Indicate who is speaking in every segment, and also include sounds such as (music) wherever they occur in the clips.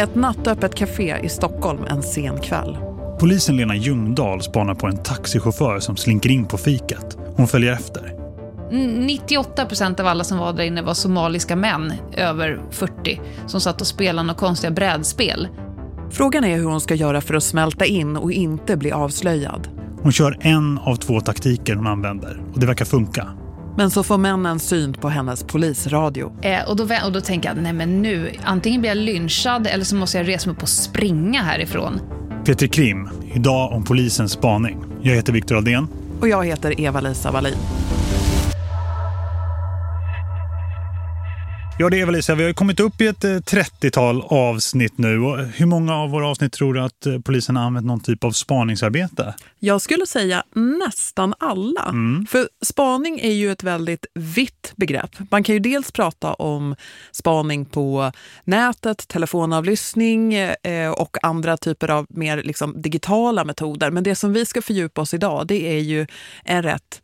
Speaker 1: Ett nattöppet café i Stockholm en sen kväll.
Speaker 2: Polisen Lena Ljungdahl spanar på en taxichaufför som slinker in på fiket. Hon följer efter.
Speaker 3: 98% av alla som var där inne var somaliska män över 40 som satt och spelade några konstiga brädspel.
Speaker 1: Frågan är hur hon ska göra för att smälta in och inte bli avslöjad.
Speaker 2: Hon kör en av två taktiker hon använder och det verkar funka.
Speaker 1: Men så får männen syn på hennes polisradio.
Speaker 3: Eh, och, då, och då tänker jag, nej men nu, antingen blir jag lynchad eller så måste jag resa mig upp och springa härifrån.
Speaker 2: Peter Krim, idag om polisens spaning. Jag heter Viktor Aldén.
Speaker 1: Och jag heter Eva-Lisa Wallin.
Speaker 2: Ja, det är Eva-Lisa. Vi har kommit upp i ett 30-tal eh, avsnitt nu. Hur många av våra avsnitt tror du att eh, polisen har använt någon typ av spaningsarbete?
Speaker 1: Jag skulle säga nästan alla. Mm. För spaning är ju ett väldigt vitt begrepp. Man kan ju dels prata om spaning på nätet, telefonavlyssning eh, och andra typer av mer liksom, digitala metoder. Men det som vi ska fördjupa oss idag det är ju en rätt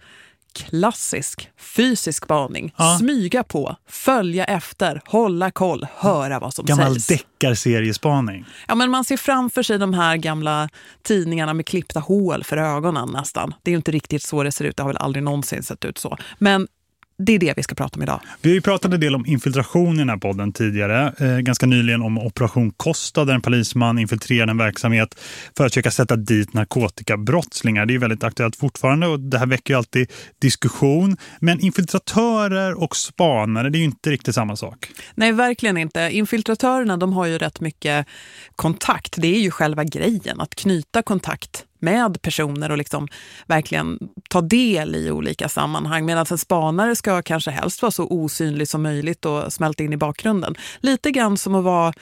Speaker 1: klassisk fysisk spaning. Ja. Smyga på, följa efter, hålla koll, höra vad som
Speaker 2: Gammal
Speaker 1: sägs.
Speaker 2: Gammal deckarseriespaning.
Speaker 1: Ja, men man ser framför sig de här gamla tidningarna med klippta hål för ögonen nästan. Det är ju inte riktigt så det ser ut, det har väl aldrig någonsin sett ut så. Men det är det vi ska prata om idag.
Speaker 2: Vi har ju pratat en del om infiltration i den här podden tidigare. Eh, ganska nyligen om Operation Kosta där en polisman infiltrerade en verksamhet för att försöka sätta dit narkotikabrottslingar. Det är väldigt aktuellt fortfarande och det här väcker ju alltid diskussion. Men infiltratörer och spanare, det är ju inte riktigt samma sak.
Speaker 1: Nej, verkligen inte. Infiltratörerna de har ju rätt mycket kontakt. Det är ju själva grejen, att knyta kontakt med personer och liksom verkligen ta del i olika sammanhang. Medan en spanare ska kanske helst vara så osynlig som möjligt och smälta in i bakgrunden. Lite grann som att vara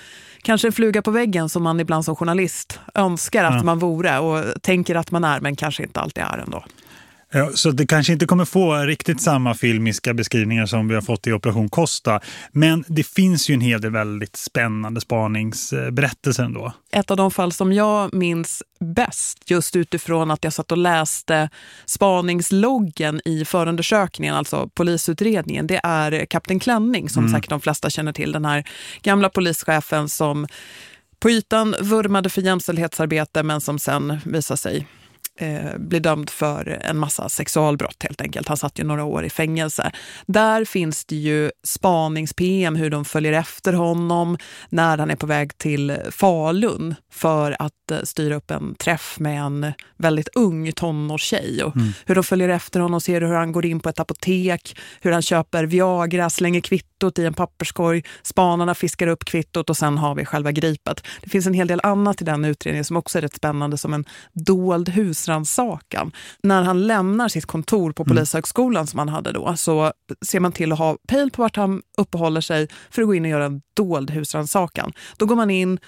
Speaker 1: kanske en fluga på väggen som man ibland som journalist önskar att ja. man vore och tänker att man är men kanske inte alltid är ändå.
Speaker 2: Ja, så det kanske inte kommer få riktigt samma filmiska beskrivningar som vi har fått i Operation Costa. Men det finns ju en hel del väldigt spännande spaningsberättelser ändå.
Speaker 1: Ett av de fall som jag minns bäst just utifrån att jag satt och läste spaningsloggen i förundersökningen, alltså polisutredningen, det är Kapten Klänning som mm. säkert de flesta känner till. Den här gamla polischefen som på ytan vurmade för jämställdhetsarbete men som sen visar sig eh, blir dömd för en massa sexualbrott helt enkelt. Han satt ju några år i fängelse. Där finns det ju spanings-PM hur de följer efter honom när han är på väg till Falun för att eh, styra upp en träff med en väldigt ung tonårstjej. Och mm. Hur de följer efter honom och ser hur han går in på ett apotek, hur han köper Viagra, slänger kvittot i en papperskorg, spanarna fiskar upp kvittot och sen har vi själva gripet. Det finns en hel del annat i den utredningen som också är rätt spännande som en dold hus husrannsakan. När han lämnar sitt kontor på mm. Polishögskolan som han hade då så ser man till att ha pejl på vart han uppehåller sig för att gå in och göra en dold husrannsakan. Då går man in,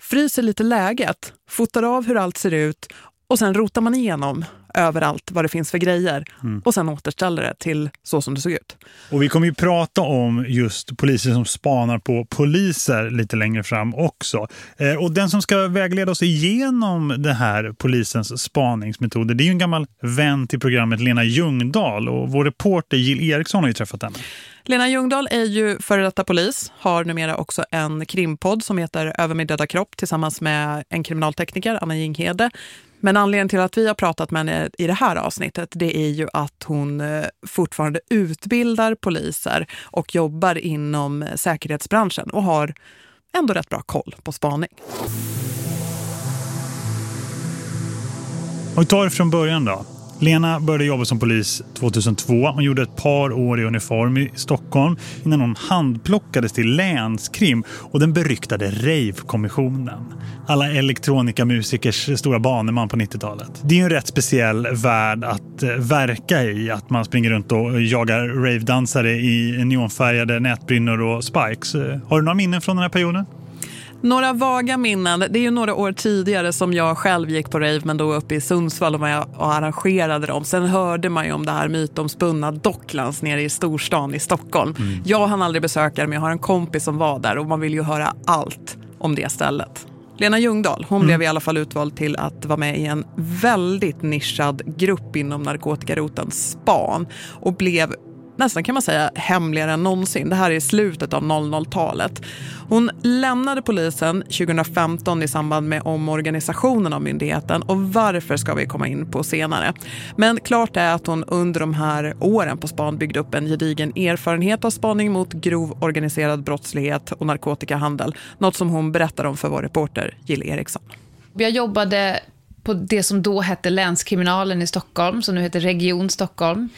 Speaker 1: fryser lite läget, fotar av hur allt ser ut och sen rotar man igenom överallt vad det finns för grejer mm. och sen återställer det till så som det såg ut.
Speaker 2: Och vi kommer ju prata om just poliser som spanar på poliser lite längre fram också. Eh, och den som ska vägleda oss igenom det här polisens spaningsmetoder, det är ju en gammal vän till programmet Lena Ljungdahl och vår reporter Jill Eriksson har ju träffat henne.
Speaker 1: Lena Ljungdahl är ju före detta polis, har numera också en krimpodd som heter Över min döda kropp tillsammans med en kriminaltekniker, Anna Jinghede. Men anledningen till att vi har pratat med henne i det här avsnittet det är ju att hon eh, fortfarande utbildar poliser och jobbar inom eh, säkerhetsbranschen och har ändå rätt bra koll på spaning.
Speaker 2: Och vi tar det från början då. Lena började jobba som polis 2002. Hon gjorde ett par år i uniform i Stockholm innan hon handplockades till länskrim och den beryktade Rave-kommissionen. Alla elektronikamusikers stora baneman på 90-talet. Det är ju en rätt speciell värld att eh, verka i. Att man springer runt och jagar rave-dansare i neonfärgade nätbrynnor och spikes. Eh, har du några minnen från den här perioden?
Speaker 1: Några vaga minnen. Det är ju några år tidigare som jag själv gick på rave men då uppe i Sundsvall och, jag, och arrangerade dem. Sen hörde man ju om det här mytomspunna Docklands nere i storstan i Stockholm. Mm. Jag hann aldrig besöka det men jag har en kompis som var där och man vill ju höra allt om det stället. Lena Ljungdahl, hon mm. blev i alla fall utvald till att vara med i en väldigt nischad grupp inom narkotikaroten SPAN och blev nästan kan man säga hemligare än någonsin. Det här är slutet av 00-talet. Hon lämnade polisen 2015 i samband med omorganisationen av myndigheten och varför ska vi komma in på senare. Men klart är att hon under de här åren på span byggde upp en gedigen erfarenhet av spaning mot grov organiserad brottslighet och narkotikahandel. Något som hon berättar om för vår reporter Jill Eriksson.
Speaker 3: Jag jobbade på det som då hette Länskriminalen i Stockholm, som nu heter Region Stockholm,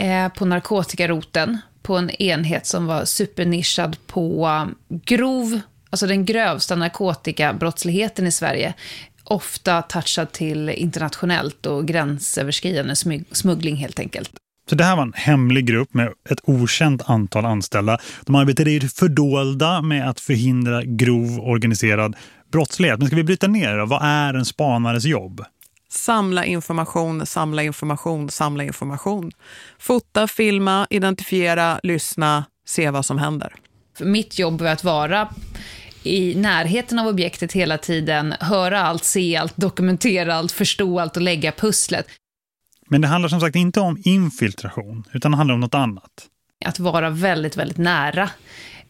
Speaker 3: eh, på narkotikaroten på en enhet som var supernischad på eh, grov, alltså den grövsta narkotikabrottsligheten i Sverige. Ofta touchad till internationellt och gränsöverskridande smuggling helt enkelt.
Speaker 2: Så det här var en hemlig grupp med ett okänt antal anställda. De arbetade i det fördolda med att förhindra grov organiserad brottslighet. Men ska vi bryta ner det? Vad är en spanares jobb?
Speaker 1: Samla information, samla information, samla information. Fota, filma, identifiera, lyssna, se vad som händer.
Speaker 3: Mitt jobb är att vara i närheten av objektet hela tiden, höra allt, se allt, dokumentera allt, förstå allt och lägga pusslet.
Speaker 2: Men det handlar som sagt inte om infiltration, utan det handlar om något annat.
Speaker 3: Att vara väldigt, väldigt nära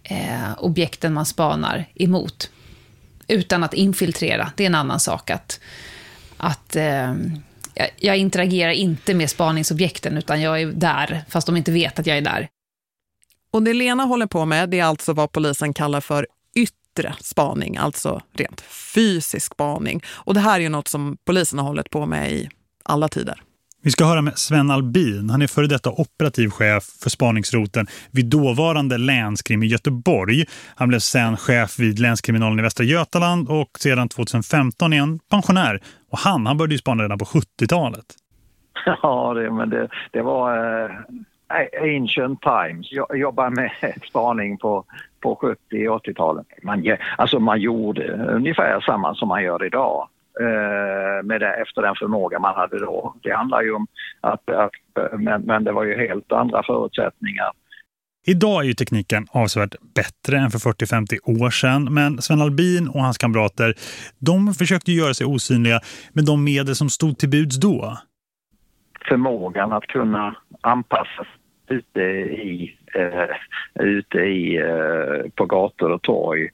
Speaker 3: eh, objekten man spanar emot. Utan att infiltrera, det är en annan sak att att eh, jag interagerar inte med spaningsobjekten utan jag är där fast de inte vet att jag är där.
Speaker 1: Och det Lena håller på med det är alltså vad polisen kallar för yttre spaning, alltså rent fysisk spaning. Och det här är ju något som polisen har hållit på med i alla tider.
Speaker 2: Vi ska höra med Sven Albin. Han är före detta operativ chef för spaningsroten vid dåvarande länskrim i Göteborg. Han blev sen chef vid länskriminalen i Västra Götaland och sedan 2015 är han pensionär. Och han, han började ju spana redan på 70-talet. (laughs)
Speaker 4: Ja, det, men det, det var uh, ancient times. Jag jobbade med (laughs) spaning på, på 70- och 80-talen. Man, alltså man gjorde ungefär samma som man gör idag. Eh, med det, efter den förmåga man hade då. Det handlar ju om att, att men, men det var ju helt andra förutsättningar.
Speaker 2: Idag är ju tekniken avsevärt bättre än för 40-50 år sedan men Sven Albin och hans kamrater de försökte göra sig osynliga med de medel som stod till buds då.
Speaker 4: Förmågan att kunna anpassa ute i, eh, ute i eh, på gator och torg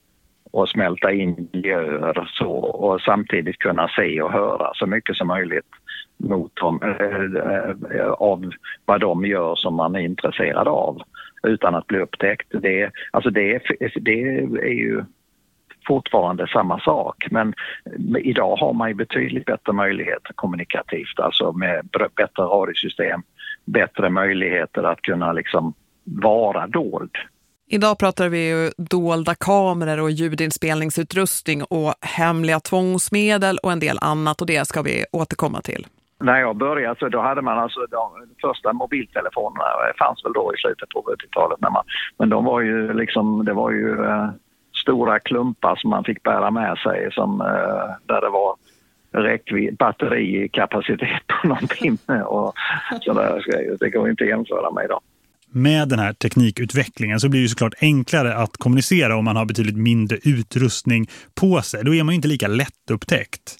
Speaker 4: och smälta in miljöer så, och samtidigt kunna se och höra så mycket som möjligt mot dem, äh, av vad de gör som man är intresserad av utan att bli upptäckt. Det, alltså det, det är ju fortfarande samma sak men idag har man ju betydligt bättre möjligheter kommunikativt, alltså med bättre radiosystem, bättre möjligheter att kunna liksom vara dold
Speaker 1: Idag pratar vi ju dolda kameror och ljudinspelningsutrustning och hemliga tvångsmedel och en del annat och det ska vi återkomma till.
Speaker 4: När jag började så då hade man alltså de första mobiltelefonerna fanns väl då i slutet på 70-talet. Men de var ju liksom, det var ju eh, stora klumpar som man fick bära med sig som, eh, där det var räckvidd, batterikapacitet på (laughs) någon timme och sådär. Det går inte att jämföra med idag
Speaker 2: med den här teknikutvecklingen så blir det såklart enklare att kommunicera om man har betydligt mindre utrustning på sig. Då är man ju inte lika lättupptäckt.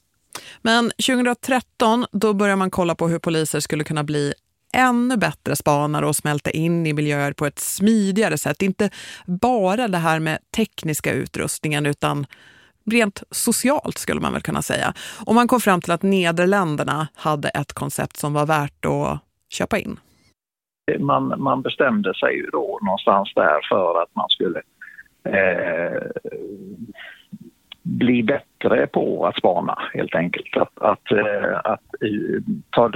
Speaker 1: Men 2013 då börjar man kolla på hur poliser skulle kunna bli ännu bättre spanare och smälta in i miljöer på ett smidigare sätt. Inte bara det här med tekniska utrustningen utan rent socialt skulle man väl kunna säga. Och man kom fram till att Nederländerna hade ett koncept som var värt att köpa in
Speaker 4: man, man bestämde sig ju då någonstans där för att man skulle eh, bli bättre på att spana helt enkelt. Att, att, eh, att eh, ta,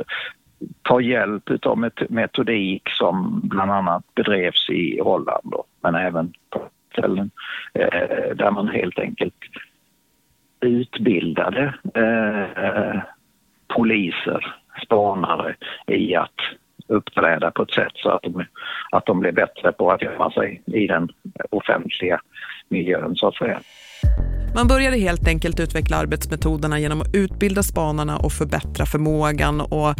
Speaker 4: ta hjälp av metodik som bland annat bedrevs i Holland då, men även på ställen eh, där man helt enkelt utbildade eh, poliser, spanare i att uppträda på ett sätt så att de, att de blir bättre på att gömma sig i den offentliga miljön så att säga.
Speaker 1: Man började helt enkelt utveckla arbetsmetoderna genom att utbilda spanarna och förbättra förmågan och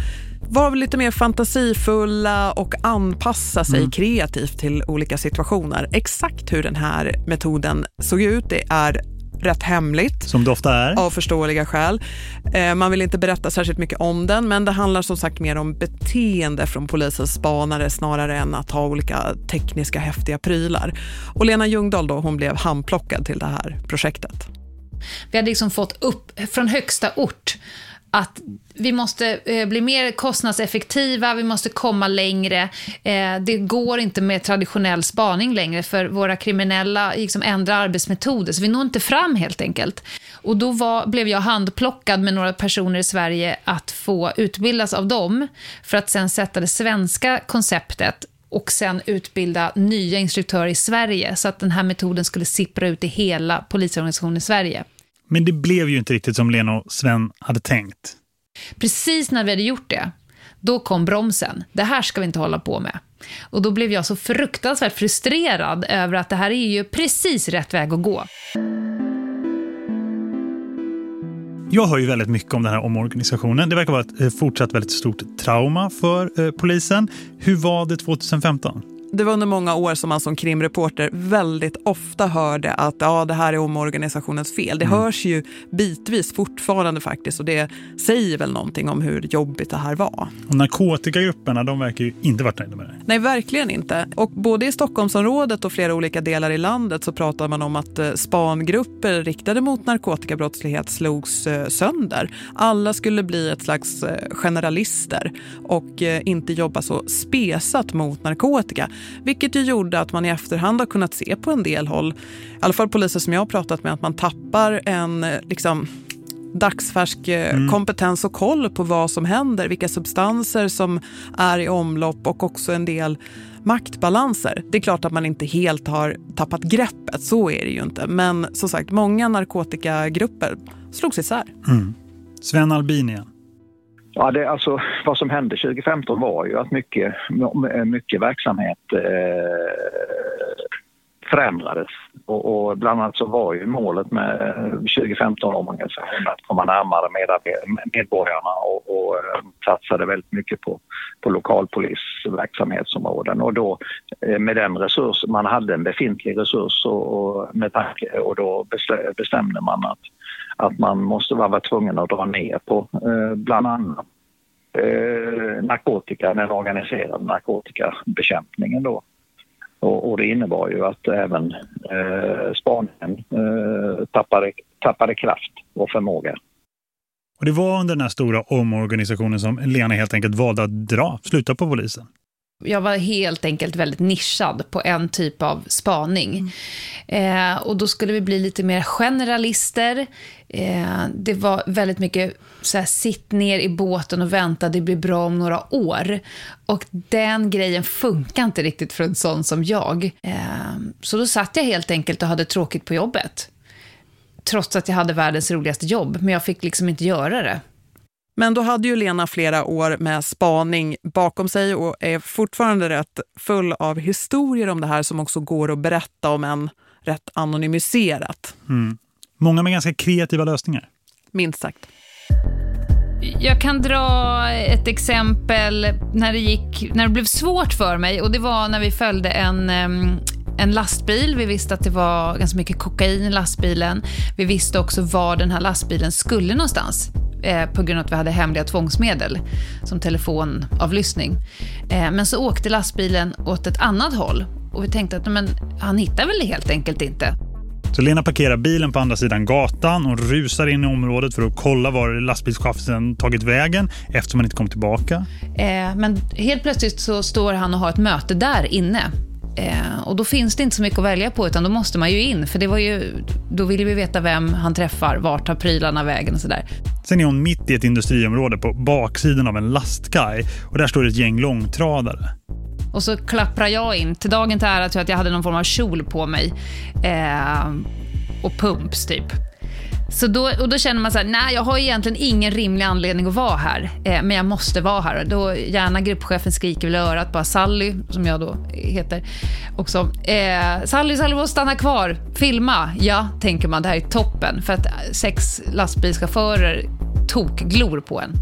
Speaker 1: vara lite mer fantasifulla och anpassa sig mm. kreativt till olika situationer. Exakt hur den här metoden såg ut det är rätt hemligt.
Speaker 2: Som det ofta är.
Speaker 1: Av förståeliga skäl. Eh, man vill inte berätta särskilt mycket om den men det handlar som sagt mer om beteende från polisens spanare snarare än att ha olika tekniska häftiga prylar. Och Lena Ljungdahl då, hon blev handplockad till det här projektet.
Speaker 3: Vi hade liksom fått upp från högsta ort att vi måste eh, bli mer kostnadseffektiva, vi måste komma längre. Eh, det går inte med traditionell spaning längre, för våra kriminella liksom ändrar arbetsmetoder, så vi når inte fram helt enkelt. Och då var, blev jag handplockad med några personer i Sverige att få utbildas av dem, för att sen sätta det svenska konceptet och sen utbilda nya instruktörer i Sverige, så att den här metoden skulle sippra ut i hela polisorganisationen i Sverige.
Speaker 2: Men det blev ju inte riktigt som Lena och Sven hade tänkt.
Speaker 3: Precis när vi hade gjort det, då kom bromsen. Det här ska vi inte hålla på med. Och då blev jag så fruktansvärt frustrerad över att det här är ju precis rätt väg att gå.
Speaker 2: Jag hör ju väldigt mycket om den här omorganisationen. Det verkar vara ett eh, fortsatt väldigt stort trauma för eh, polisen. Hur var det 2015?
Speaker 1: Det var under många år som man som krimreporter väldigt ofta hörde att ja, det här är omorganisationens fel. Det mm. hörs ju bitvis fortfarande faktiskt och det säger väl någonting om hur jobbigt det här var.
Speaker 2: Och narkotikagrupperna, de verkar ju inte varit nöjda med det.
Speaker 1: Nej, verkligen inte. Och både i Stockholmsområdet och flera olika delar i landet så pratar man om att eh, spangrupper riktade mot narkotikabrottslighet slogs eh, sönder. Alla skulle bli ett slags eh, generalister och inte jobba så spesat mot narkotika. Vilket ju gjorde att man i efterhand har kunnat se på en del håll, i alla fall poliser som jag har pratat med, att man tappar en liksom, dagsfärsk eh, mm. kompetens och koll på vad som händer, vilka substanser som är i omlopp och också en del maktbalanser. Det är klart att man inte helt har tappat greppet, så är det ju inte. Men som sagt, många narkotikagrupper slogs isär.
Speaker 2: Mm. Sven Albin igen.
Speaker 4: Ja, det, alltså, vad som hände 2015 var ju att mycket, mycket verksamhet eh, förändrades. Och, och, bland annat så var ju målet med 2015 omorganisationen att komma närmare medborgarna och, och eh, satsade väldigt mycket på, på lokalpolisverksamhetsområden. Och då eh, med den resurs, man hade en befintlig resurs och, och, med tanke, och då bestämde man att att man måste vara tvungen att dra ner på eh, bland annat eh, narkotika, den organiserade narkotikabekämpningen då. Och, och det innebar ju att även eh, spaningen eh, tappade, tappade kraft och förmåga.
Speaker 2: Och det var under den här stora omorganisationen som Lena helt enkelt valde att dra, sluta på polisen.
Speaker 3: Jag var helt enkelt väldigt nischad på en typ av spaning. Mm. Eh, och då skulle vi bli lite mer generalister. Eh, det var väldigt mycket så här, sitt ner i båten och vänta, det blir bra om några år. Och den grejen funkar inte riktigt för en sån som jag. Eh, så då satt jag helt enkelt och hade tråkigt på jobbet. Trots att jag hade världens roligaste jobb, men jag fick liksom inte göra det.
Speaker 1: Men då hade ju Lena flera år med spaning bakom sig och är fortfarande rätt full av historier om det här som också går att berätta om en rätt anonymiserat.
Speaker 2: Mm. Många med ganska kreativa lösningar.
Speaker 1: Minst sagt.
Speaker 3: Jag kan dra ett exempel när det, gick, när det blev svårt för mig och det var när vi följde en, en lastbil. Vi visste att det var ganska mycket kokain i lastbilen. Vi visste också var den här lastbilen skulle någonstans eh, på grund av att vi hade hemliga tvångsmedel som telefonavlyssning. Eh, men så åkte lastbilen åt ett annat håll och vi tänkte att men, han hittar väl helt enkelt inte.
Speaker 2: Så Lena parkerar bilen på andra sidan gatan och rusar in i området för att kolla var lastbilschaffisen tagit vägen eftersom han inte kom tillbaka.
Speaker 3: Eh, men helt plötsligt så står han och har ett möte där inne Eh, och då finns det inte så mycket att välja på, utan då måste man ju in. För det var ju, då vill vi veta vem han träffar, vart tar prylarna vägen och sådär.
Speaker 2: Sen är hon mitt i ett industriområde på baksidan av en lastkaj. Och där står ett gäng långtradare.
Speaker 3: Och så klapprar jag in. Till dagen till ära tror jag att jag hade någon form av kjol på mig. Eh, och pumps typ. Så då, och då känner man så här, nej jag har egentligen ingen rimlig anledning att vara här, eh, men jag måste vara här. Då gärna gruppchefen skriker väl örat, bara Sally, som jag då heter, också. Eh, Sally, Sally måste stanna kvar, filma. Ja, tänker man, det här är toppen, för att sex lastbilschaufförer tokglor på en.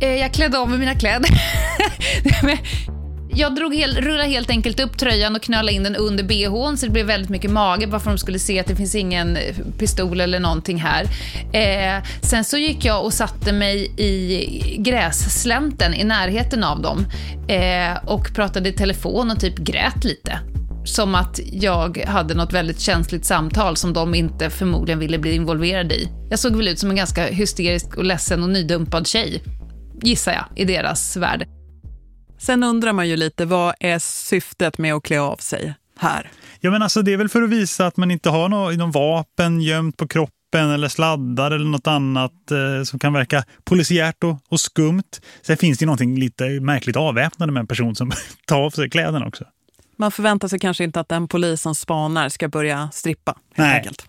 Speaker 3: Eh, jag klädde av mig mina kläder. (laughs) jag drog hel, rullade helt enkelt upp tröjan och knölade in den under bhn så det blev väldigt mycket mage bara för att de skulle se att det finns ingen eh, pistol eller någonting här. Eh, sen så gick jag och satte mig i grässlänten i närheten av dem eh, och pratade i telefon och typ grät lite. Som att jag hade något väldigt känsligt samtal som de inte förmodligen ville bli involverade i. Jag såg väl ut som en ganska hysterisk och ledsen och nydumpad tjej, gissar jag, i deras värld.
Speaker 1: Sen undrar man ju lite, vad är syftet med att klä av sig här?
Speaker 2: Ja men alltså det är väl för att visa att man inte har någon, någon vapen gömt på kroppen eller sladdar eller något annat eh, som kan verka polisiärt och, och skumt. Sen finns det någonting lite märkligt avväpnande med en person som (laughs) tar av sig kläderna också.
Speaker 1: Man förväntar sig kanske inte att en polis som spanar ska börja strippa.
Speaker 2: Nej.
Speaker 1: Enkelt.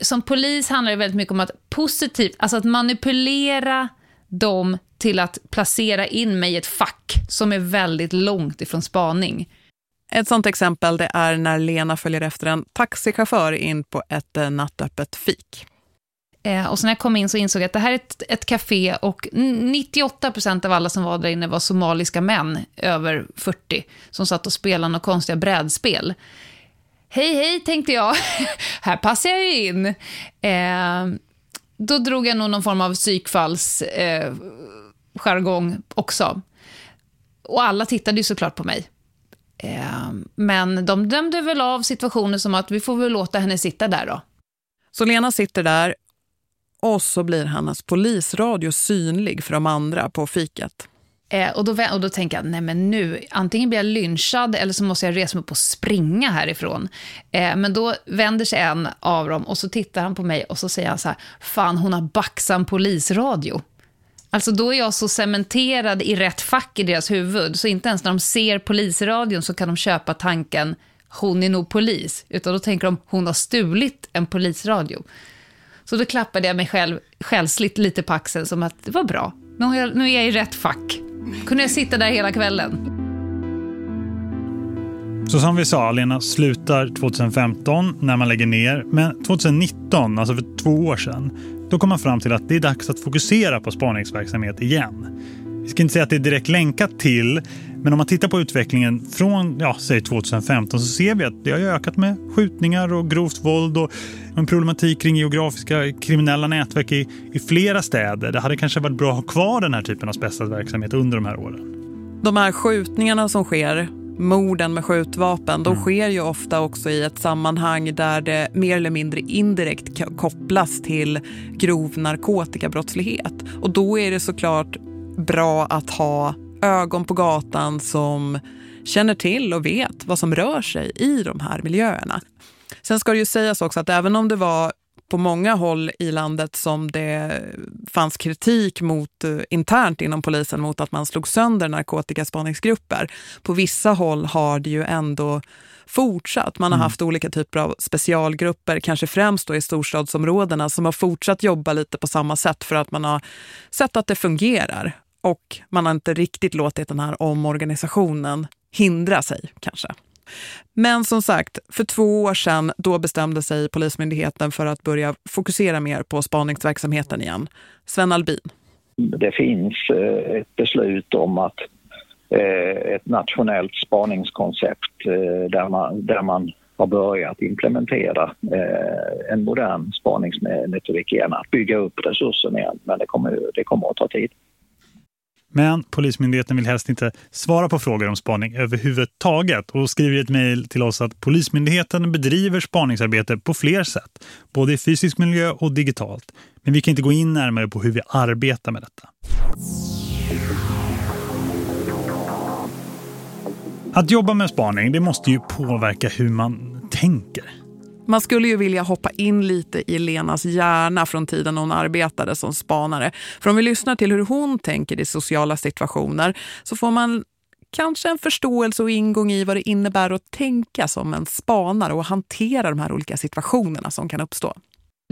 Speaker 3: Som polis handlar det väldigt mycket om att positivt, alltså att manipulera dem till att placera in mig i ett fack som är väldigt långt ifrån spaning.
Speaker 1: Ett sånt exempel det är när Lena följer efter en taxichaufför in på ett eh, nattöppet fik.
Speaker 3: Eh, och så när jag kom in så insåg jag att det här är ett, ett café och 98 procent av alla som var där inne var somaliska män över 40 som satt och spelade några konstiga brädspel. Hej, hej, tänkte jag. (laughs) här passar jag ju in. Eh, då drog jag nog någon form av psykfallsjargong eh, också. Och alla tittade ju såklart på mig. Eh, men de dömde väl av situationen som att vi får väl låta henne sitta där då.
Speaker 1: Så Lena sitter där och så blir hennes polisradio synlig för de andra på fiket.
Speaker 3: Eh, och, då, och då tänker jag, nej men nu, antingen blir jag lynchad eller så måste jag resa mig upp och springa härifrån. Eh, men då vänder sig en av dem och så tittar han på mig och så säger han så här, fan hon har baxan polisradio. Alltså då är jag så cementerad i rätt fack i deras huvud, så inte ens när de ser polisradion så kan de köpa tanken, hon är nog polis, utan då tänker de, hon har stulit en polisradio. Så då klappade jag mig själv själsligt lite på axeln som att det var bra. Nu är, jag, nu är jag i rätt fack. Kunde jag sitta där hela kvällen.
Speaker 2: Så som vi sa, Lena slutar 2015 när man lägger ner. Men 2019, alltså för två år sedan, då kom man fram till att det är dags att fokusera på spaningsverksamhet igen. Vi ska inte säga att det är direkt länkat till, men om man tittar på utvecklingen från ja, säg 2015 så ser vi att det har ökat med skjutningar och grovt våld och en problematik kring geografiska kriminella nätverk i, i flera städer. Det hade kanske varit bra att ha kvar den här typen av spetsad under de här åren.
Speaker 1: De här skjutningarna som sker, morden med skjutvapen, de mm. sker ju ofta också i ett sammanhang där det mer eller mindre indirekt kopplas till grov narkotikabrottslighet. Och då är det såklart bra att ha ögon på gatan som känner till och vet vad som rör sig i de här miljöerna. Sen ska det ju sägas också att även om det var på många håll i landet som det fanns kritik mot uh, internt inom polisen mot att man slog sönder narkotikaspaningsgrupper. På vissa håll har det ju ändå fortsatt. Man har mm. haft olika typer av specialgrupper, kanske främst då i storstadsområdena som har fortsatt jobba lite på samma sätt för att man har sett att det fungerar. Och man har inte riktigt låtit den här omorganisationen hindra sig kanske. Men som sagt, för två år sedan då bestämde sig Polismyndigheten för att börja fokusera mer på spaningsverksamheten igen. Sven Albin.
Speaker 4: Det finns eh, ett beslut om att eh, ett nationellt spaningskoncept eh, där man, där man har börjat implementera en modern spaningsmetodik igen, att bygga upp resursen igen. Men det kommer, det kommer att ta tid.
Speaker 2: Men Polismyndigheten vill helst inte svara på frågor om spaning överhuvudtaget och skriver i ett mejl till oss att Polismyndigheten bedriver spaningsarbete på fler sätt, både i fysisk miljö och digitalt. Men vi kan inte gå in närmare på hur vi arbetar med detta. Att jobba med spaning, det måste ju påverka hur man tänker.
Speaker 1: Man skulle ju vilja hoppa in lite i Lenas hjärna från tiden hon arbetade som spanare. För om vi lyssnar till hur hon tänker i sociala situationer så får man kanske en förståelse och ingång i vad det innebär att tänka som en spanare och hantera de här olika situationerna som kan uppstå.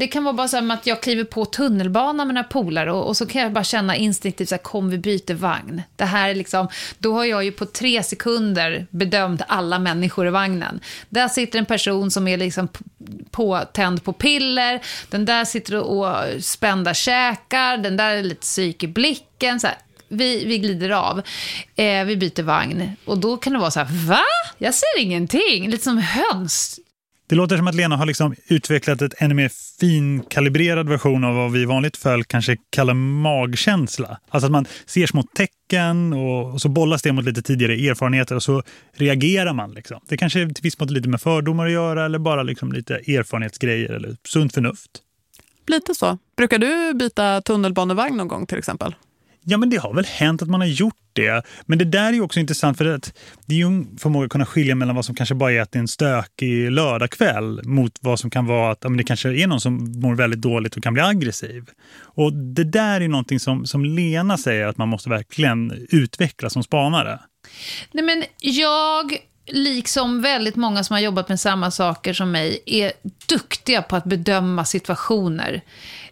Speaker 3: Det kan vara bara så att jag kliver på tunnelbanan med några polare och, och, så kan jag bara känna instinktivt så här, kom vi byter vagn. Det här är liksom, då har jag ju på tre sekunder bedömt alla människor i vagnen. Där sitter en person som är liksom påtänd på piller, den där sitter och spända käkar, den där är lite psyk i blicken. Så här, vi, vi glider av. Eh, vi byter vagn. Och då kan det vara så här, va? Jag ser ingenting. Lite som höns.
Speaker 2: Det låter som att Lena har liksom utvecklat ett ännu mer finkalibrerad version av vad vi vanligt fall kanske kallar magkänsla. Alltså att man ser små tecken och, och så bollas det mot lite tidigare erfarenheter och så reagerar man. Liksom. Det kanske till viss mått lite med fördomar att göra eller bara liksom lite erfarenhetsgrejer eller sunt förnuft.
Speaker 1: Lite så. Brukar du byta tunnelbanevagn någon gång till exempel?
Speaker 2: Ja, men det har väl hänt att man har gjort det. Men det där är ju också intressant för att det är ju en förmåga att kunna skilja mellan vad som kanske bara är att det är en stökig lördagkväll mot vad som kan vara att ja, men det kanske är någon som mår väldigt dåligt och kan bli aggressiv. Och det där är någonting som, som Lena säger att man måste verkligen utveckla som spanare.
Speaker 3: Nej, men jag liksom väldigt många som har jobbat med samma saker som mig, är duktiga på att bedöma situationer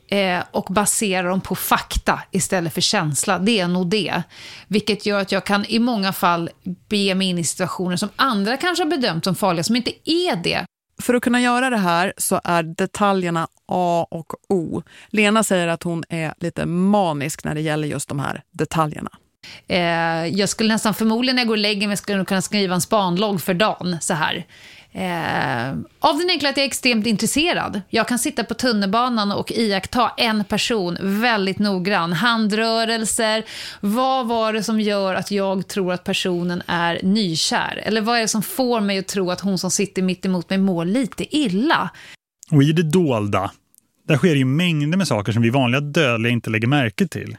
Speaker 3: eh, och basera dem på fakta istället för känsla. Det är nog det. Vilket gör att jag kan i många fall bege mig in i situationer som andra kanske har bedömt som farliga, som inte är det.
Speaker 1: För att kunna göra det här så är detaljerna A och O. Lena säger att hon är lite manisk när det gäller just de här detaljerna.
Speaker 3: Eh, jag skulle nästan förmodligen när jag går och lägger mig skulle kunna skriva en spanlogg för dagen så här. Eh, av den enkla att jag är extremt intresserad. Jag kan sitta på tunnelbanan och iaktta en person väldigt noggrann. Handrörelser. Vad var det som gör att jag tror att personen är nykär? Eller vad är det som får mig att tro att hon som sitter mitt emot mig mår lite illa?
Speaker 2: Och i det dolda, där sker ju mängder med saker som vi vanliga dödliga inte lägger märke till.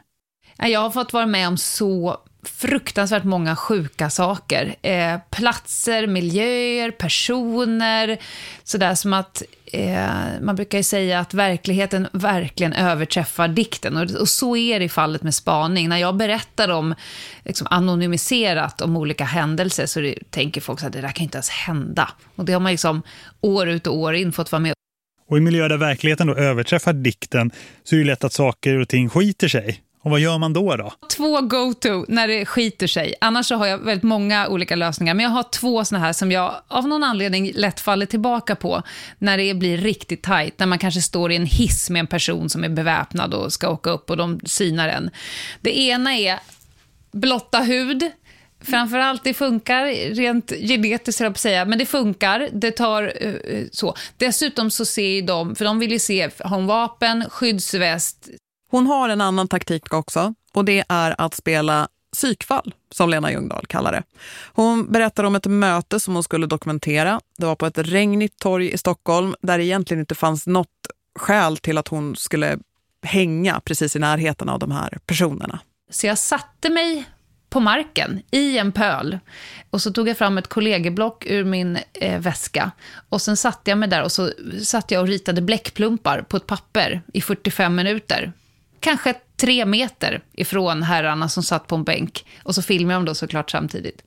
Speaker 3: Jag har fått vara med om så fruktansvärt många sjuka saker. Eh, platser, miljöer, personer. Sådär som att eh, man brukar ju säga att verkligheten verkligen överträffar dikten. Och, och, så är det i fallet med spaning. När jag berättar om liksom, anonymiserat om olika händelser så det, tänker folk att det där kan inte ens hända. Och det har man liksom år ut och år in fått vara med
Speaker 2: och i miljöer där verkligheten då överträffar dikten så är det lätt att saker och ting skiter sig. Och vad gör man då då?
Speaker 3: Två go-to när det skiter sig. Annars så har jag väldigt många olika lösningar. Men jag har två såna här som jag av någon anledning lätt faller tillbaka på när det blir riktigt tajt. När man kanske står i en hiss med en person som är beväpnad och ska åka upp och de synar en. Det ena är blotta hud. Framförallt det funkar rent genetiskt, jag säga, men det funkar. Det tar uh, så. Dessutom så ser ju de, för de vill ju se, har hon vapen, skyddsväst,
Speaker 1: hon har en annan taktik också och det är att spela psykfall, som Lena Ljungdahl kallar det. Hon berättar om ett möte som hon skulle dokumentera. Det var på ett regnigt torg i Stockholm där det egentligen inte fanns något skäl till att hon skulle hänga precis i närheten av de här personerna.
Speaker 3: Så jag satte mig på marken i en pöl. Och så tog jag fram ett kollegieblock ur min eh, väska. Och sen satte jag mig där och så satt jag och ritade bläckplumpar på ett papper i 45 minuter kanske tre meter ifrån herrarna som satt på en bänk. Och så filmade de då såklart samtidigt.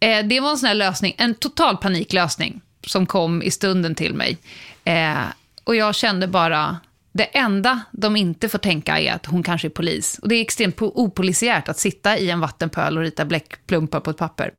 Speaker 3: Eh, det var en sån här lösning, en total paniklösning som kom i stunden till mig. Eh, och jag kände bara, det enda de inte får tänka är att hon kanske är polis. Och det är extremt opolisiärt att sitta i en vattenpöl och rita bläckplumpar på ett papper.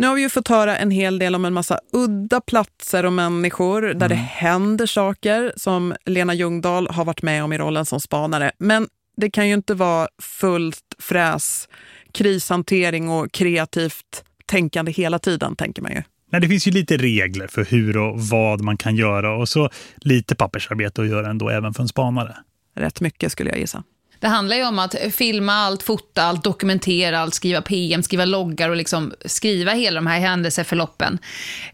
Speaker 1: Nu har vi ju fått höra en hel del om en massa udda platser och människor där mm. det händer saker som Lena Ljungdahl har varit med om i rollen som spanare. Men det kan ju inte vara fullt fräs, krishantering och kreativt tänkande hela tiden, tänker man ju.
Speaker 2: Nej, det finns ju lite regler för hur och vad man kan göra och så lite pappersarbete att göra ändå även för en spanare.
Speaker 1: Rätt mycket skulle jag gissa.
Speaker 3: Det handlar ju om att filma allt, fota allt, dokumentera allt, skriva PM, skriva loggar och liksom skriva hela de här händelseförloppen.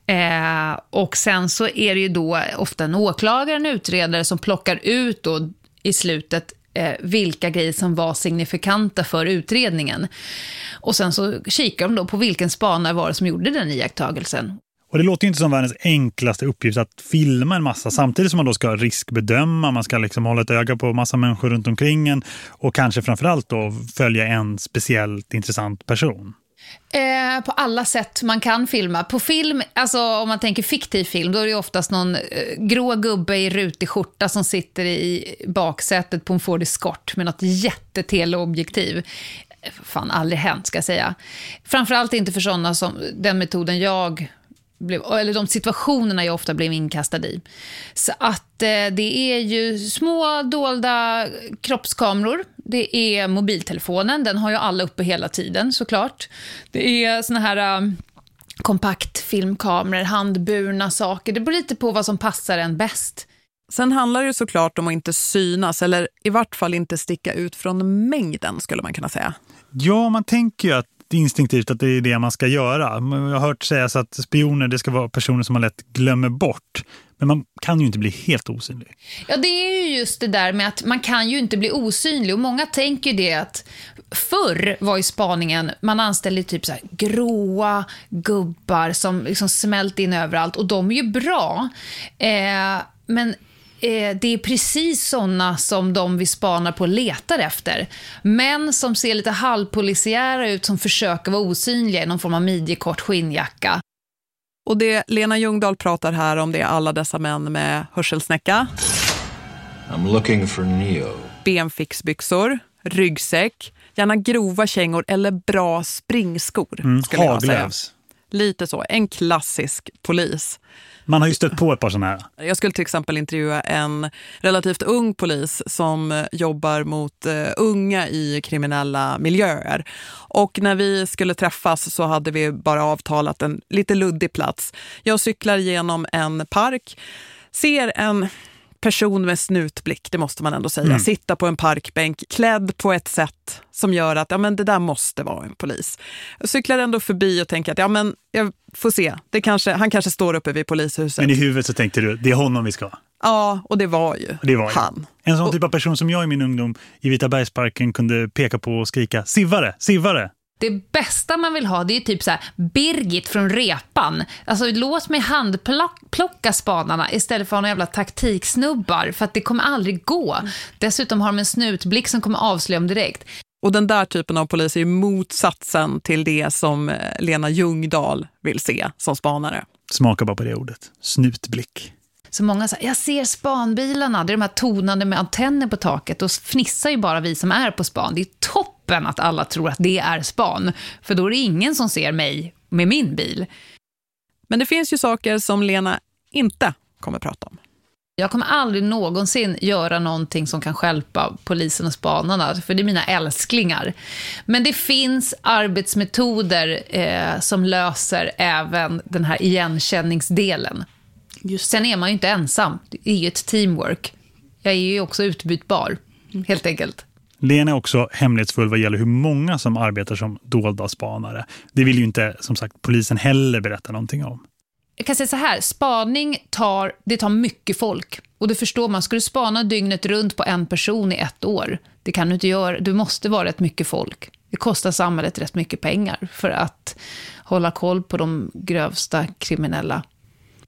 Speaker 3: Eh, och sen så är det ju då ofta en åklagare, en utredare som plockar ut då i slutet eh, vilka grejer som var signifikanta för utredningen. Och sen så kikar de då på vilken spanare var det som gjorde den iakttagelsen.
Speaker 2: Och det låter ju inte som världens enklaste uppgift att filma en massa samtidigt som man då ska riskbedöma, man ska liksom hålla ett öga på massa människor runt omkring en och kanske framförallt då följa en speciellt intressant person.
Speaker 3: Eh, på alla sätt man kan filma. På film, alltså om man tänker fiktiv film, då är det oftast någon eh, grå gubbe i rutig skjorta som sitter i baksätet på en Ford Escort med något jätteteleobjektiv. Eh, fan, aldrig hänt ska jag säga. Framförallt inte för sådana som den metoden jag blev, eller de situationerna jag ofta blev inkastad i. Så att eh, det är ju små dolda kroppskameror Det är mobiltelefonen, den har ju alla uppe hela tiden såklart. Det är såna här um, kompaktfilmkameror, handburna saker. Det beror lite på vad som passar en bäst.
Speaker 1: Sen handlar det såklart om att inte synas eller i vart fall inte sticka ut från mängden skulle man kunna säga.
Speaker 2: Ja, man tänker ju att instinktivt att det är det man ska göra. Jag har hört sägas att spioner det ska vara personer som man lätt glömmer bort. Men man kan ju inte bli helt osynlig.
Speaker 3: Ja, det är ju just det där med att man kan ju inte bli osynlig. Och många tänker det att förr var i spaningen, man anställde typ så här gråa gubbar som liksom smält in överallt. Och de är ju bra. Eh, men eh, det är precis såna som de vi spanar på letar efter. Män som ser lite halvpolisiära ut, som försöker vara osynliga i någon form av midjekort skinnjacka.
Speaker 1: Och det Lena Ljungdahl pratar här om det är alla dessa män med hörselsnäcka.
Speaker 5: I'm looking for Neo.
Speaker 1: Benfixbyxor, ryggsäck, gärna grova kängor eller bra springskor
Speaker 2: Mm,
Speaker 1: skulle jag säga. Lite så, en klassisk polis.
Speaker 2: Man har ju stött på ett par sådana här.
Speaker 1: Jag skulle till exempel intervjua en relativt ung polis som eh, jobbar mot eh, unga i kriminella miljöer. Och när vi skulle träffas så hade vi bara avtalat en lite luddig plats. Jag cyklar genom en park, ser en person med snutblick, det måste man ändå säga, sitta på en parkbänk klädd på ett sätt som gör att ja, men det där måste vara en polis. Jag cyklar ändå förbi och tänker att ja, men jag får se, det kanske, han kanske står uppe vid polishuset.
Speaker 2: Men i huvudet så tänkte du, det är honom vi ska ha.
Speaker 1: Ja, och det var ju
Speaker 2: Det var ju.
Speaker 1: han.
Speaker 2: En sån typ av person som jag i min ungdom i Vita bergsparken kunde peka på och skrika Sivare, Sivare.
Speaker 3: Det bästa man vill ha det är typ så här Birgit från repan. Alltså låt mig handplocka spanarna istället för att ha några jävla taktiksnubbar för att det kommer aldrig gå. Dessutom har de en snutblick som kommer avslöja dem direkt.
Speaker 1: Och den där typen av polis är motsatsen till det som eh, Lena Ljungdahl vill se som spanare.
Speaker 2: Smaka bara på det ordet. Snutblick.
Speaker 3: Så många säger, jag ser spanbilarna, det är de här tonande med antenner på taket och fnissar ju bara vi som är på span. Det är toppen att alla tror att det är span, för då är det ingen som ser mig med min bil.
Speaker 1: Men det finns ju saker som Lena inte kommer prata om.
Speaker 3: Jag kommer aldrig någonsin göra någonting som kan skälpa polisen och spanarna, för det är mina älsklingar. Men det finns arbetsmetoder eh, som löser även den här igenkänningsdelen. Just. Sen är man ju inte ensam, det är ju ett teamwork. Jag är ju också utbytbar, helt enkelt.
Speaker 2: Lena är också hemlighetsfull vad gäller hur många som arbetar som dolda spanare. Det vill ju inte, som sagt, polisen heller berätta någonting om.
Speaker 3: Jag kan säga så här, spaning tar, det tar mycket folk. Och det förstår man, ska du spana dygnet runt på en person i ett år, det kan du inte göra, du måste vara rätt mycket folk. Det kostar samhället rätt mycket pengar för att hålla koll på de grövsta kriminella.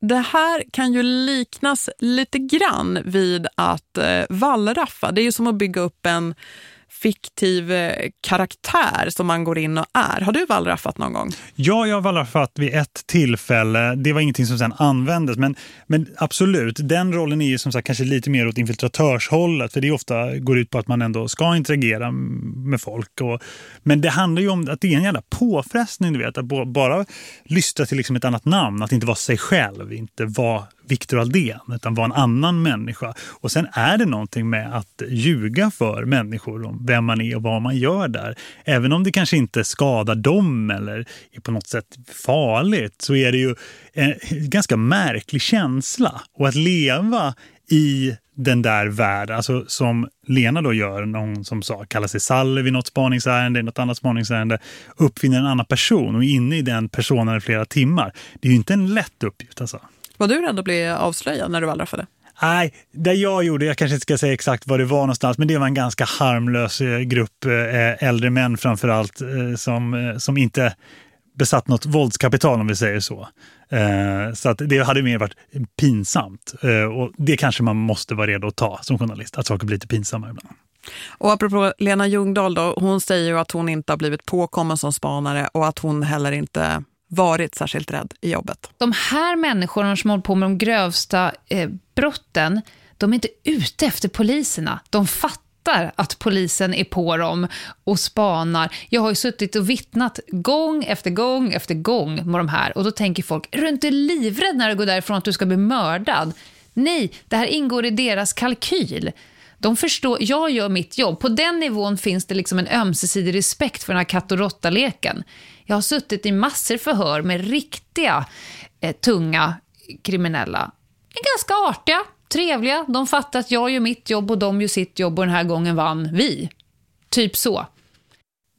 Speaker 1: Det här kan ju liknas lite grann vid att eh, wallraffa. Det är ju som att bygga upp en fiktiv eh, karaktär som man går in och är. Har du wallraffat någon gång?
Speaker 2: Ja, jag har wallraffat vid ett tillfälle. Det var ingenting som sen användes. Men, men absolut, den rollen är ju som sagt kanske lite mer åt infiltratörshållet. För det är ofta går ut på att man ändå ska interagera med folk. Och, men det handlar ju om att det är en jävla påfrestning, du vet. Att bara lystra till liksom ett annat namn. Att inte vara sig själv, inte vara Victor Aldén utan vara en annan människa. Och sen är det någonting med att ljuga för människor om vem man är och vad man gör där. Även om det kanske inte skadar dem eller är på något sätt farligt så är det ju en ganska märklig känsla. Och att leva i den där världen, alltså som Lena då gör, någon som sa, kallar sig Sally vid något spaningsärende, något annat spaningsärende, uppfinner en annan person och är inne i den personen i flera timmar. Det är ju inte en lätt uppgift alltså.
Speaker 1: Var du rädd att bli avslöjad när du wallraffade?
Speaker 2: Nej, det jag gjorde, jag kanske inte ska säga exakt var det var någonstans, men det var en ganska harmlös grupp eh, äldre män framförallt eh, som, eh, som inte besatt något våldskapital om vi säger så. Eh, så att det hade mer varit pinsamt eh, och det kanske man måste vara redo att ta som journalist, att saker blir lite pinsamma ibland.
Speaker 1: Och apropå Lena Ljungdahl då, hon säger ju att hon inte har blivit påkommen som spanare och att hon heller inte varit särskilt rädd i jobbet.
Speaker 3: De här människorna som håller på med de grövsta eh, brotten, de är inte ute efter poliserna. De fattar att polisen är på dem och spanar. Jag har ju suttit och vittnat gång efter gång efter gång med de här och då tänker folk, är du inte livrädd när du går därifrån att du ska bli mördad? Nej, det här ingår i deras kalkyl. De förstår, jag gör mitt jobb. På den nivån finns det liksom en ömsesidig respekt för den här katt och råtta-leken. Jag har suttit i massor förhör med riktiga eh, tunga kriminella. Ganska artiga, trevliga. De fattar att jag gör mitt jobb och de gör sitt jobb och den här gången vann vi. Typ så.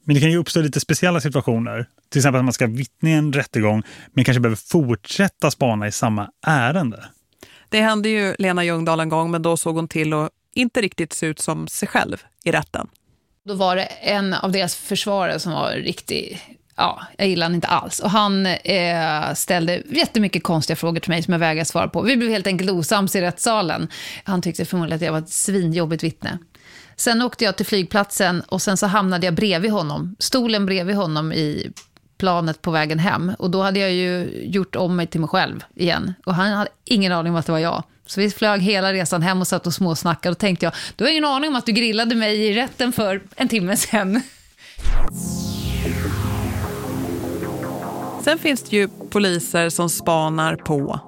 Speaker 2: Men det kan ju uppstå lite speciella situationer. Till exempel att man ska vittna i en rättegång men kanske behöver fortsätta spana i samma ärende.
Speaker 1: Det hände ju Lena Ljungdahl en gång men då såg hon till att inte riktigt se ut som sig själv i rätten.
Speaker 3: Då var det en av deras försvarare som var riktigt ja, jag gillar han inte alls. Och han eh, ställde jättemycket konstiga frågor till mig som jag vägrade svara på. Vi blev helt enkelt osams i rättssalen. Han tyckte förmodligen att jag var ett svinjobbigt vittne. Sen åkte jag till flygplatsen och sen så hamnade jag bredvid honom, stolen bredvid honom i planet på vägen hem. Och då hade jag ju gjort om mig till mig själv igen. Och han hade ingen aning om att det var jag. Så vi flög hela resan hem och satt och småsnackade. Och tänkte jag, du har ingen aning om att du grillade mig i rätten för en timme sen.
Speaker 1: Sen finns det ju poliser som spanar på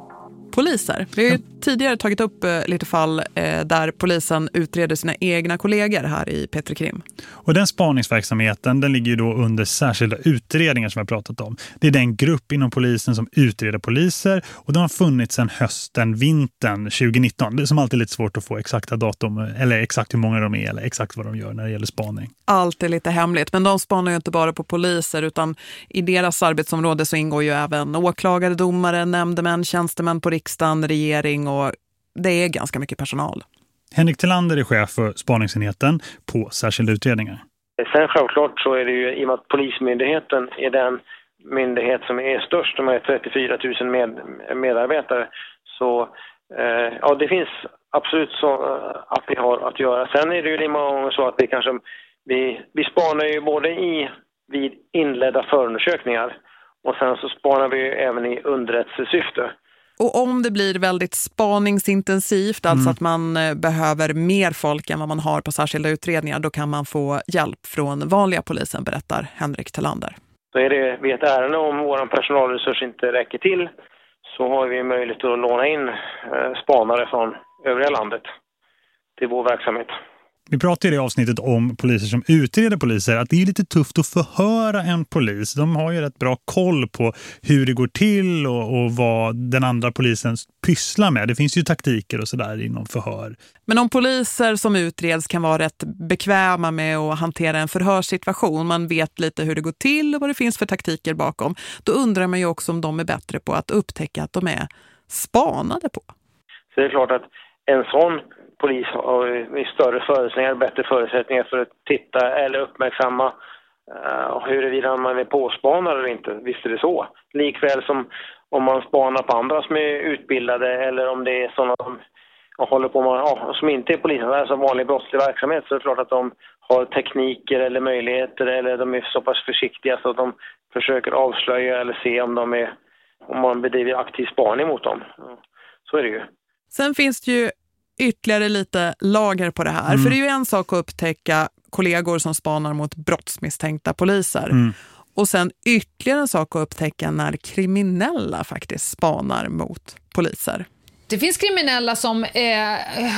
Speaker 1: poliser. Vi har ju tidigare tagit upp eh, lite fall eh, där polisen utreder sina egna kollegor här i Petri Krim.
Speaker 2: Och den spaningsverksamheten den ligger ju då under särskilda utredningar som jag pratat om. Det är den grupp inom polisen som utreder poliser och de har funnits sedan hösten, vintern 2019. Det är som alltid lite svårt att få exakta datum eller exakt hur många de är eller exakt vad de gör när det gäller spaning.
Speaker 1: Allt är lite hemligt men de spanar ju inte bara på poliser utan i deras arbetsområde så ingår ju även åklagare, domare, nämndemän, tjänstemän på riksdagen, regering och det är ganska mycket personal.
Speaker 2: Henrik Tillander är chef för spaningsenheten på särskilda utredningar.
Speaker 6: Sen självklart så är det ju, i och med att Polismyndigheten är den myndighet som är störst, de är 34 000 med, medarbetare, så eh, ja, det finns absolut så eh, att vi har att göra. Sen är det ju många gånger så att vi kanske, vi, vi spanar ju både i, vid inledda förundersökningar och sen så spanar vi även i underrättelsesyfte.
Speaker 1: Och om det blir väldigt spaningsintensivt, alltså mm. att man eh, behöver mer folk än vad man har på särskilda utredningar, då kan man få hjälp från vanliga polisen, berättar Henrik Tillander.
Speaker 6: Så är det vid ett ärende om vår personalresurs inte räcker till så har vi möjlighet att låna in eh, spanare från övriga landet till vår verksamhet.
Speaker 2: Vi pratade i det avsnittet om poliser som utreder poliser att det är lite tufft att förhöra en polis. De har ju rätt bra koll på hur det går till och, och vad den andra polisen pysslar med. Det finns ju taktiker och sådär inom förhör.
Speaker 1: Men om poliser som utreds kan vara rätt bekväma med att hantera en förhörssituation, man vet lite hur det går till och vad det finns för taktiker bakom, då undrar man ju också om de är bättre på att upptäcka att de är spanade på.
Speaker 6: Så det är klart att en sån polis har eh, större förutsättningar, bättre förutsättningar för att titta eller uppmärksamma uh, huruvida man är påspanad eller inte. Visst är det så. Likväl som om man spanar på andra som är utbildade eller om det är sådana som håller på med, ja, som inte är polisen, alltså vanlig brottslig verksamhet så är det klart att de har tekniker eller möjligheter eller de är så pass försiktiga så att de försöker avslöja eller se om de är om man bedriver aktiv spaning mot dem. Så är det ju.
Speaker 1: Sen finns det ju ytterligare lite lager på det här. Mm. För det är ju en sak att upptäcka kollegor som spanar mot brottsmisstänkta poliser. Mm. Och sen ytterligare en sak att upptäcka när kriminella faktiskt spanar mot poliser.
Speaker 3: Det finns kriminella som eh,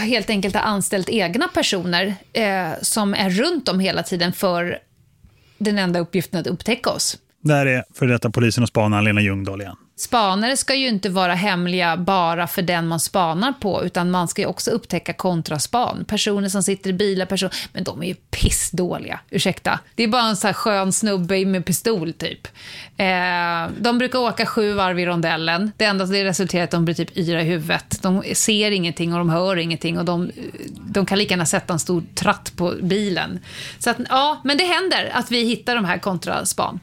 Speaker 3: helt enkelt har anställt egna personer eh, som är runt om hela tiden för den enda uppgiften att upptäcka oss.
Speaker 2: Där är för detta polisen och spanaren Lena Ljungdahl igen.
Speaker 3: Spanare ska ju inte vara hemliga bara för den man spanar på, utan man ska ju också upptäcka kontraspan. Personer som sitter i bilar, personer... men de är ju pissdåliga, ursäkta. Det är bara en sån här skön snubbe med pistol typ. Eh, de brukar åka sju varv i rondellen. Det enda det resulterar i att de blir typ yra i huvudet. De ser ingenting och de hör ingenting och de, de kan lika gärna sätta en stor tratt på bilen. Så att, ja, men det händer att vi hittar de här kontraspan.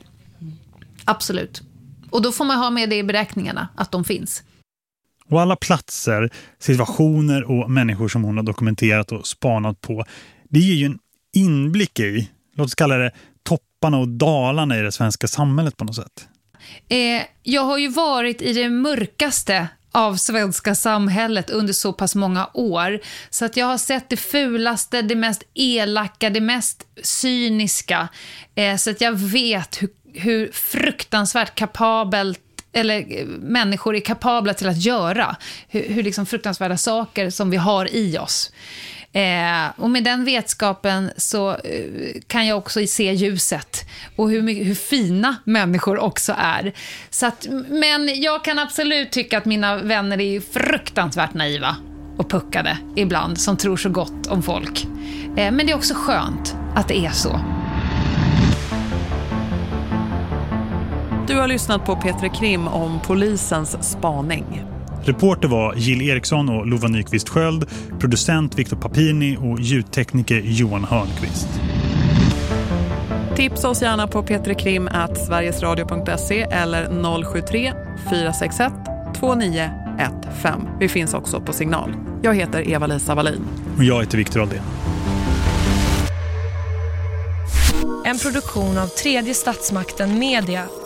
Speaker 3: Absolut. Och då får man ha med det i beräkningarna, att de finns.
Speaker 2: Och alla platser, situationer och människor som hon har dokumenterat och spanat på, det ger ju en inblick i, låt oss kalla det topparna och dalarna i det svenska samhället på något sätt.
Speaker 3: Eh, jag har ju varit i det mörkaste av svenska samhället under så pass många år. Så att jag har sett det fulaste, det mest elaka, det mest cyniska. Eh, så att jag vet hur hur fruktansvärt kapabelt eller eh, människor är kapabla till att göra. Hur, hur liksom fruktansvärda saker som vi har i oss. Eh, och med den vetskapen så eh, kan jag också se ljuset och hur, hur fina människor också är. Så att, men jag kan absolut tycka att mina vänner är fruktansvärt naiva och puckade ibland, som tror så gott om folk. Eh, men det är också skönt att det är så.
Speaker 1: Du har lyssnat på Petre Krim om polisens spaning.
Speaker 2: Reporter var Jill Eriksson och Lova Nyqvist Sköld, producent Viktor Papini och ljudtekniker Johan Hörnqvist.
Speaker 1: Tipsa oss gärna på petrekrim.sverigesradio.se eller 073 461 2915. Vi finns också på signal. Jag heter Eva-Lisa Wallin.
Speaker 2: Och jag heter Viktor Aldén.
Speaker 7: En produktion av tredje statsmakten Media